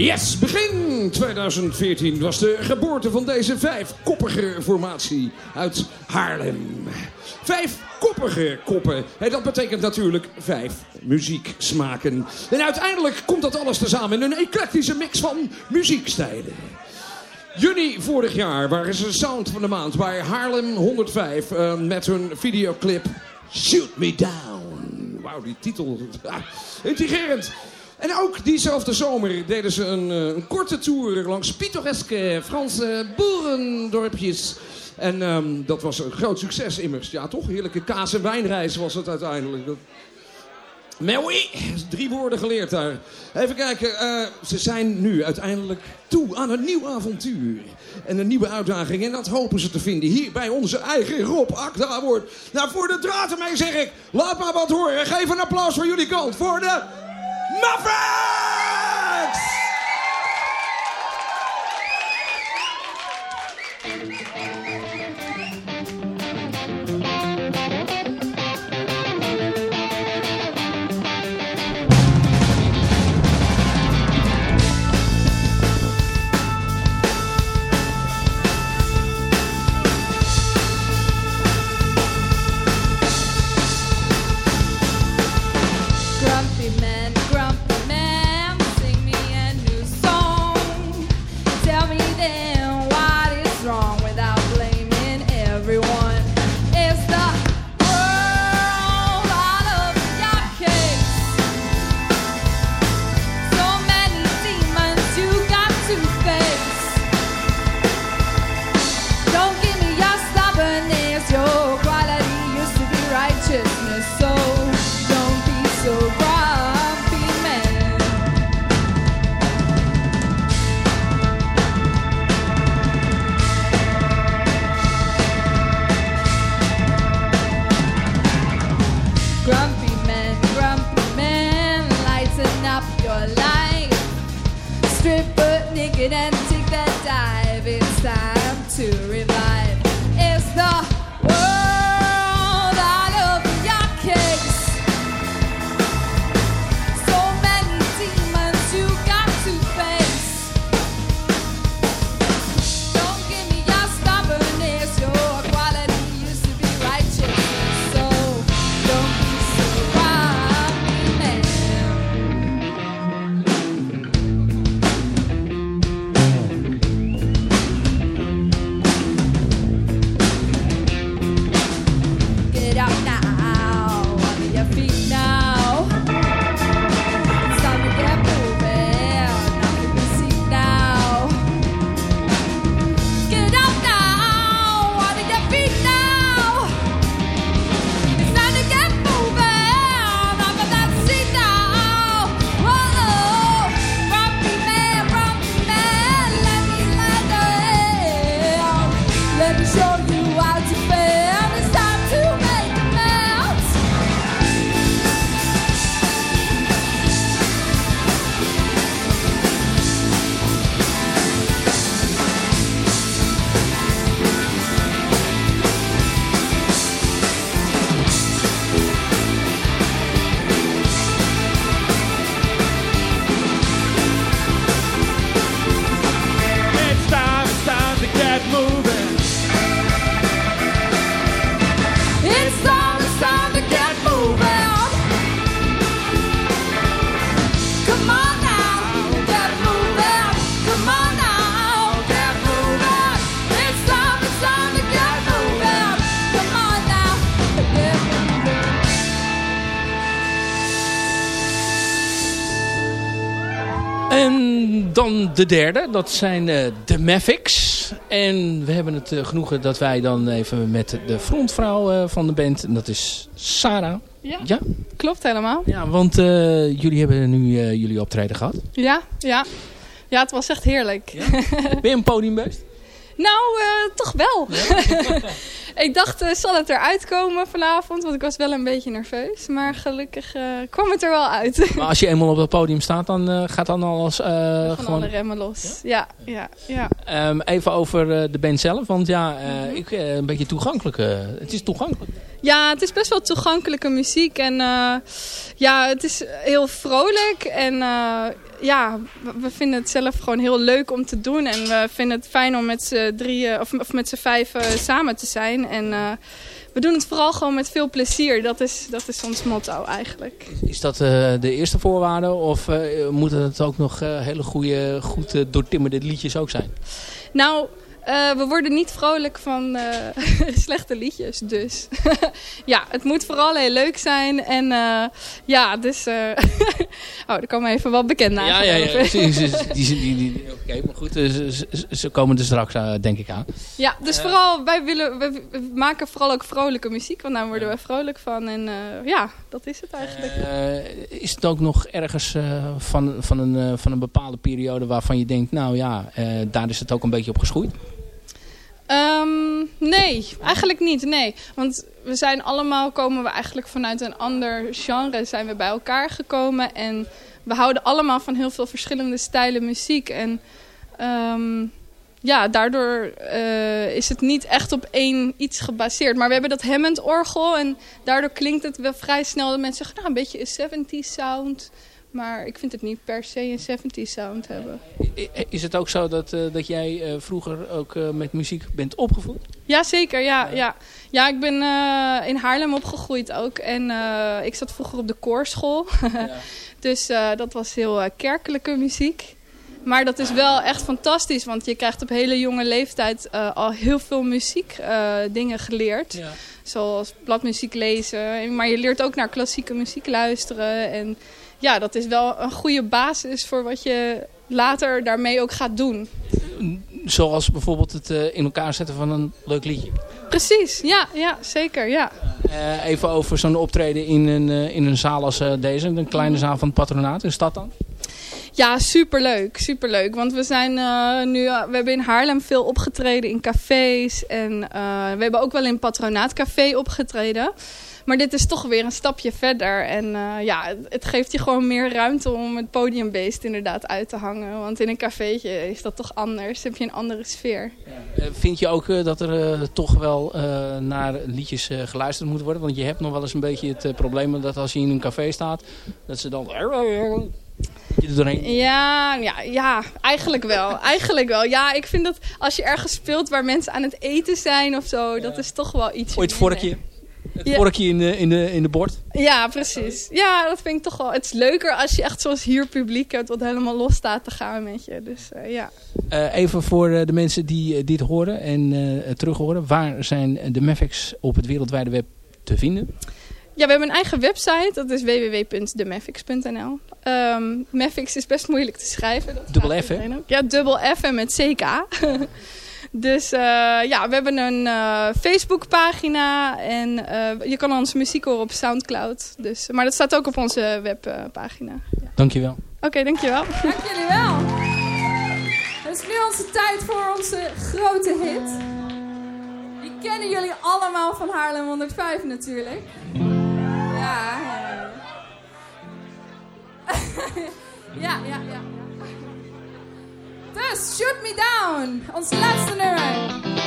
S4: Yes, begin 2014 was de geboorte van deze vijfkoppige formatie uit Haarlem. Vijf koppige koppen. En dat betekent natuurlijk vijf muzieksmaken. En uiteindelijk komt dat alles tezamen in een eclectische mix van muziekstijlen. Juni vorig jaar waren ze sound van de maand bij Haarlem 105 uh, met hun videoclip Shoot Me Down. Wauw, die titel. Intrigerend. En ook diezelfde zomer deden ze een, een korte tour langs pittoreske Franse boerendorpjes. En um, dat was een groot succes immers. Ja, toch? Heerlijke kaas- en wijnreis was het uiteindelijk. Oui, drie woorden geleerd daar. Even kijken, uh, ze zijn nu uiteindelijk toe aan een nieuw avontuur. En een nieuwe uitdaging. En dat hopen ze te vinden hier bij onze eigen Rob Akda. Nou, voor de draad ermee zeg ik, laat maar wat horen. Geef een applaus voor jullie kant. Voor de Mavericks!
S3: De derde, dat zijn eh, de Mavics. En we hebben het eh, genoegen dat wij dan even met de frontvrouw eh, van de band, en dat is Sarah.
S17: Ja,
S3: Ja?
S17: klopt helemaal.
S3: Ja, want jullie hebben nu jullie optreden gehad.
S17: Ja, ja. Ja, het was echt heerlijk.
S3: Ben je een podiumbeest?
S17: nou, toch wel. ik dacht, eh, zal het eruit komen vanavond? Want ik was wel een beetje nerveus. Maar gelukkig eh, kwam het er wel uit.
S3: Maar als je eenmaal op dat podium staat, dan eh, gaat dan alles
S17: Van
S3: gewoon...
S17: alle remmen los. Ja, ja, ja.
S3: Ehm, even over de band zelf, want ja,
S17: Mhm.
S3: ik, een beetje toegankelijk. het is toegankelijk.
S17: Ja, het is best wel toegankelijke muziek. En ja, het is heel vrolijk. En ja, we- vinden het zelf gewoon heel leuk om te doen. En we vinden het fijn om met z'n drieën of, of met z'n vijven samen te zijn. En eh, we doen het vooral gewoon met veel plezier. Dat is, dat is ons motto eigenlijk.
S3: Is dat eh, de eerste voorwaarde of eh, moeten het ook nog hele goede, goed doortimmerde liedjes ook zijn?
S17: Nou, eh, we worden niet vrolijk van eh, slechte liedjes, dus. ja, het moet vooral heel leuk zijn. En eh, ja, dus... oh, er komen even wat bekend naar.
S3: Ja, ja, ja. Die, die, die, die, die- Oké, maar goed, ze, komen er straks denk ik aan.
S17: Ja, dus vooral, wij willen, we, maken vooral ook vrolijke muziek, want daar worden we vrolijk van. En ja, dat is het eigenlijk.
S3: Is het ook nog ergens van, van, een, van een bepaalde periode waarvan je denkt, nou ja, daar is het ook een beetje op geschoeid?
S17: Ehm, nee, eigenlijk niet, nee. Want we zijn allemaal, komen we eigenlijk vanuit een ander genre, zijn we bij elkaar gekomen. En we houden allemaal van heel veel verschillende stijlen muziek. En ehm, ja, daardoor eh, is het niet echt op één iets gebaseerd. Maar we hebben dat Hammond-orgel en daardoor klinkt het wel vrij snel dat mensen zeggen, nou, een beetje een 70s sound. Maar ik vind het niet per se een 70s sound hebben.
S3: Is het ook zo dat, eh, dat jij eh, vroeger ook eh, met muziek bent opgevoed?
S17: Ja, zeker. Ja, ja. ja ik ben in Haarlem opgegroeid ook. En ik zat vroeger op de koorschool. dus dat was heel kerkelijke muziek. Maar dat is wel echt fantastisch. Want je krijgt op hele jonge leeftijd al heel veel muziek eh, dingen geleerd. Zoals bladmuziek lezen. Maar je leert ook naar klassieke muziek luisteren. En ja, dat is wel een goede basis voor wat je later daarmee ook gaat doen.
S3: Zoals bijvoorbeeld het eh, in elkaar zetten van een leuk liedje.
S17: Precies, ja, ja zeker. Ja.
S3: Eh, even over zo'n optreden in een, eh, in een zaal als deze, een kleine zaal van het patronaat. Is dat dan?
S17: Ja, superleuk. Superleuk. Want we zijn nu, we hebben in Haarlem veel opgetreden in cafés. En we hebben ook wel in Patronaatcafé opgetreden. Maar dit is toch weer een stapje verder. En eh, ja, het- geeft je gewoon meer ruimte om het podiumbeest inderdaad uit te hangen. Want in een cafeetje is dat toch anders. heb je een andere sfeer.
S3: Eh, vind je ook eh, dat er toch wel naar liedjes geluisterd moet worden? Want je hebt nog wel eens een beetje het probleem dat als je in een café staat, dat ze dan...
S17: Ja, ja, ja, eigenlijk wel. Eigenlijk wel. Ja, ik vind dat als je ergens speelt waar mensen aan het eten zijn of zo, dat is toch wel iets.
S3: Ooit vorkje. Het
S17: Ja.
S3: vorkje in de, in, de, in de bord.
S17: Ja, precies. Ja, dat vind ik toch wel. Het is leuker als je echt zoals hier publiek hebt, wat helemaal los staat te gaan met je. Dus eh, ja.
S3: Eh, even voor eh, de mensen die dit horen en eh terug horen. Waar zijn de Mavics op het wereldwijde web te vinden?
S17: Ja, we hebben een eigen website. Dat is www.demafix.nl. Ehm Mafix is best moeilijk te schrijven. Dat
S3: Dubbel F, hè?
S17: Ja, dubbel F en met CK. dus eh, ja, we hebben een eh Facebookpagina. En eh, je kan onze muziek horen op Soundcloud. Dus, maar dat staat ook op onze webpagina.
S3: Dankjewel.
S17: Oké, dankjewel.
S18: Dank jullie wel. Het is nu onze tijd voor onze grote hit. Die kennen jullie allemaal van Haarlem 105 natuurlijk. Ja, ja, ja. ja, ja, ja. Dus, Shoot Me Down, ons laatste nummer.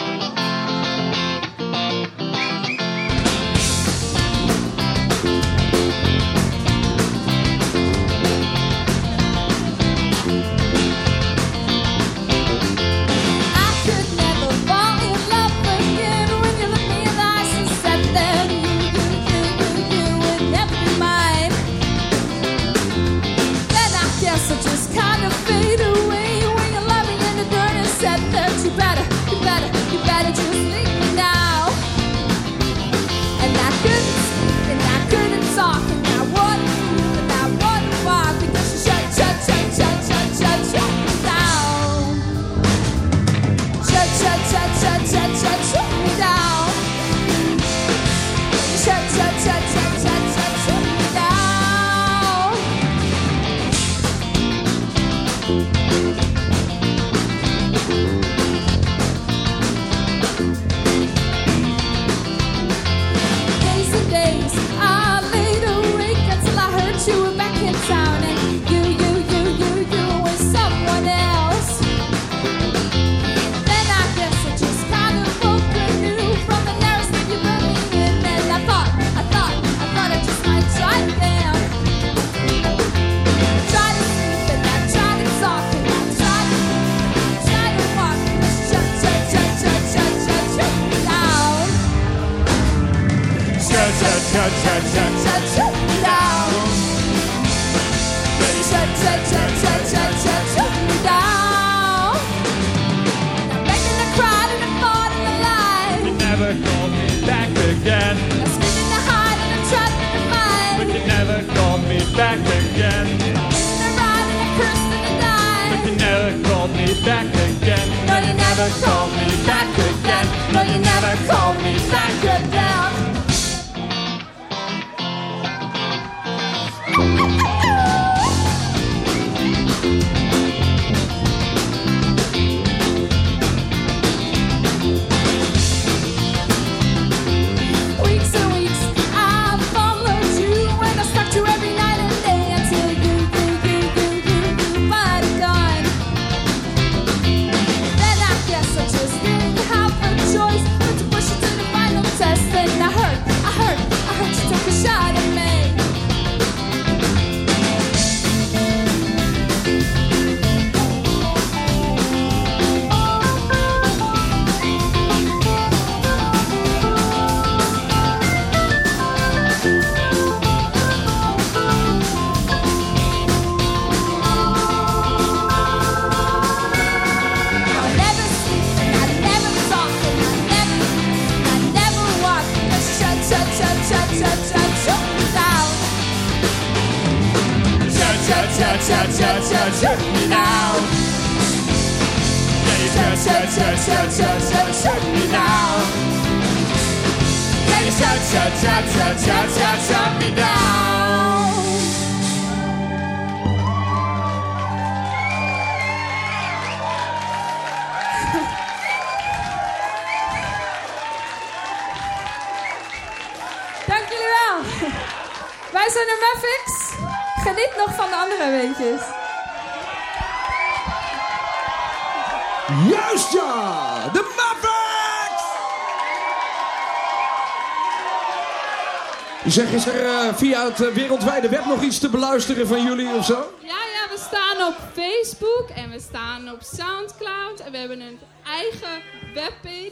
S18: never
S19: go. Weetjes.
S4: Juist ja! De Mavericks! Zeg, is er eh, via het eh, wereldwijde web nog iets te beluisteren van jullie of zo?
S17: Ja, staan op Facebook en we staan op Soundcloud. En we hebben een eigen webpage.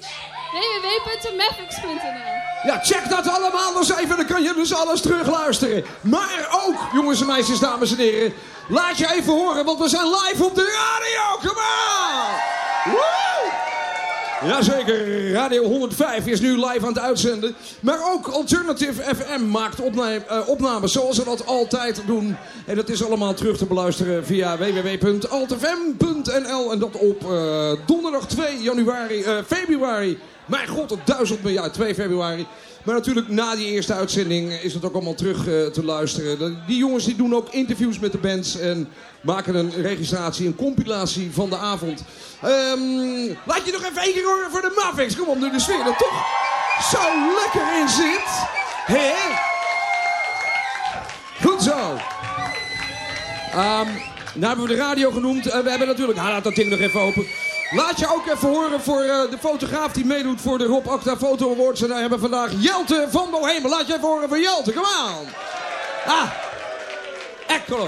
S17: www.mavericks.nl
S4: Ja, check dat allemaal eens even, dan kan je dus alles terugluisteren. Maar ook, jongens en meisjes, dames en heren, laat je even horen, want we zijn live op de radio, come on! Jazeker, Radio 105 is nu live aan het uitzenden. Maar ook Alternative FM maakt eh, opnames zoals ze dat altijd doen. En dat is allemaal terug te beluisteren via www.altfm.nl. En dat op eh, donderdag 2 januari, eh, februari. Mijn god, het duizelt me. Ja, 2 februari. Maar natuurlijk na die eerste uitzending is het ook allemaal terug eh, te luisteren. Die jongens die doen ook interviews met de bands en maken een registratie, een compilatie van de avond. Ehm, laat je nog even één keer horen voor de Mavericks. Kom op, nu de sfeer er toch zo lekker in zit. Hè? Goed zo. Ehm, nou hebben we de radio genoemd. Eh, we hebben natuurlijk... Ah, laat dat ding nog even open. Laat je ook even horen voor eh, de fotograaf die meedoet voor de Rob Acta Foto Awards. En daar hebben we vandaag Jelte van Bohemen. Laat je even horen voor Jelte. Come on. Ah. Eccolo.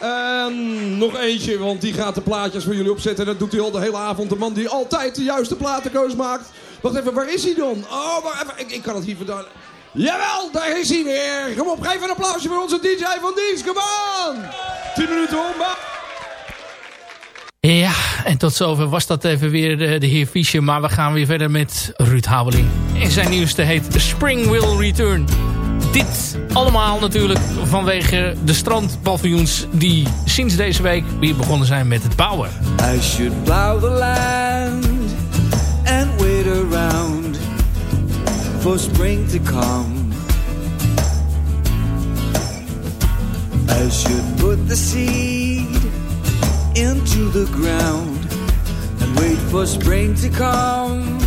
S4: En nog eentje, want die gaat de plaatjes voor jullie opzetten. En dat doet hij al de hele avond. De man die altijd de juiste platenkeus maakt. Wacht even, waar is hij dan? Oh, maar even, ik, kan het hier vandaan. Jawel, daar is hij weer. Kom op, geef een applausje voor onze DJ van dienst. Come on. 10 minuten om.
S3: Ja, en tot zover was dat even weer de, de heer Fischer. Maar we gaan weer verder met Ruud Houweling. En zijn nieuwste heet Spring Will Return. Dit allemaal natuurlijk vanwege de strandpaviljoens... die sinds deze week weer begonnen zijn met het bouwen.
S11: I should plow the land and wait around for spring to come. I should put the seed into the ground and wait for spring to come.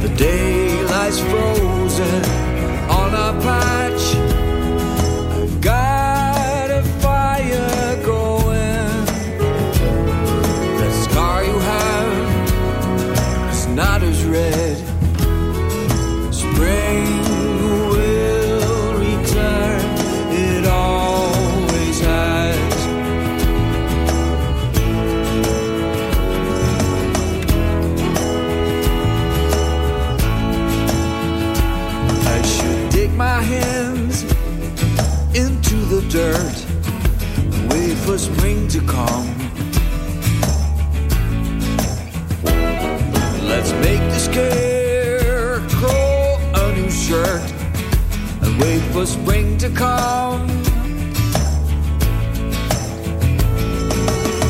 S11: The day lies frozen on our patch. I've got a fire going. The scar you have is not as red. Come. Let's make the scarecrow a new shirt and wait for spring to come.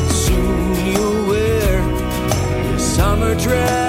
S11: Soon you'll wear your summer dress,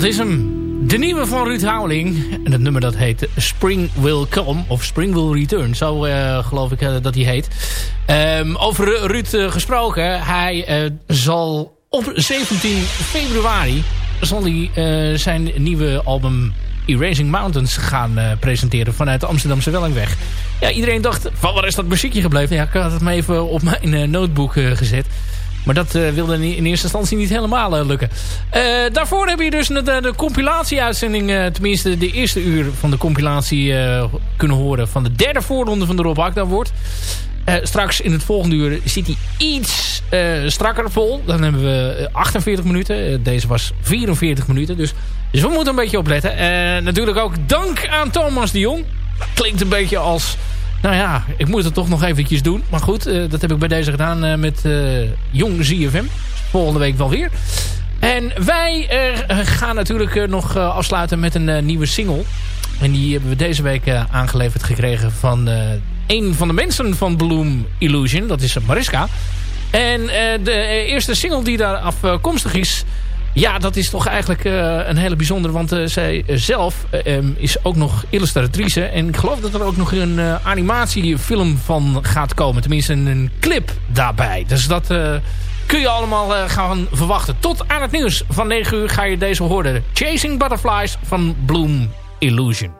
S3: Dat is hem. De nieuwe van Ruud Houweling. En het nummer dat heet Spring Will Come. Of Spring Will Return. Zo eh, geloof ik eh, dat hij heet. Ehm, over Ruud eh, gesproken. Hij zal op 17 februari... zal hij zijn nieuwe album Erasing Mountains gaan presenteren. Vanuit de Amsterdamse Wellingweg. Ja, iedereen dacht, van waar is dat muziekje gebleven? Ja, ik had het me even op mijn eh, notebook gezet. Maar dat eh, wilde in eerste instantie niet helemaal eh, lukken. Eh, daarvoor heb je dus de, de compilatie-uitzending... tenminste de eerste uur van de compilatie kunnen horen... van de derde voorronde van de Rob Akda wordt. Straks in het volgende uur zit hij iets strakker vol. Dan hebben we eh, 48 minuten. Deze was 44 minuten. Dus, dus we moeten een beetje opletten. Natuurlijk ook dank aan Thomas de Jong. Klinkt een beetje als... Nou ja, ik moet het toch nog eventjes doen. Maar goed, eh, dat heb ik bij deze gedaan eh, met eh, Jong ZFM. Volgende week wel weer. En wij gaan natuurlijk nog afsluiten met een nieuwe single. En die hebben we deze week aangeleverd gekregen van een van de mensen van Bloom Illusion. Dat is Mariska. En de eerste single die daar afkomstig is... Ja, dat is toch eigenlijk eh, een hele bijzondere. Want eh, zij zelf eh, em, is ook nog illustratrice. En ik geloof dat er ook nog een animatiefilm van gaat komen. Tenminste een, een clip daarbij. Dus dat kun je allemaal gaan verwachten. Tot aan het nieuws van 9 uur ga je deze horen. Chasing Butterflies van Bloom Illusion.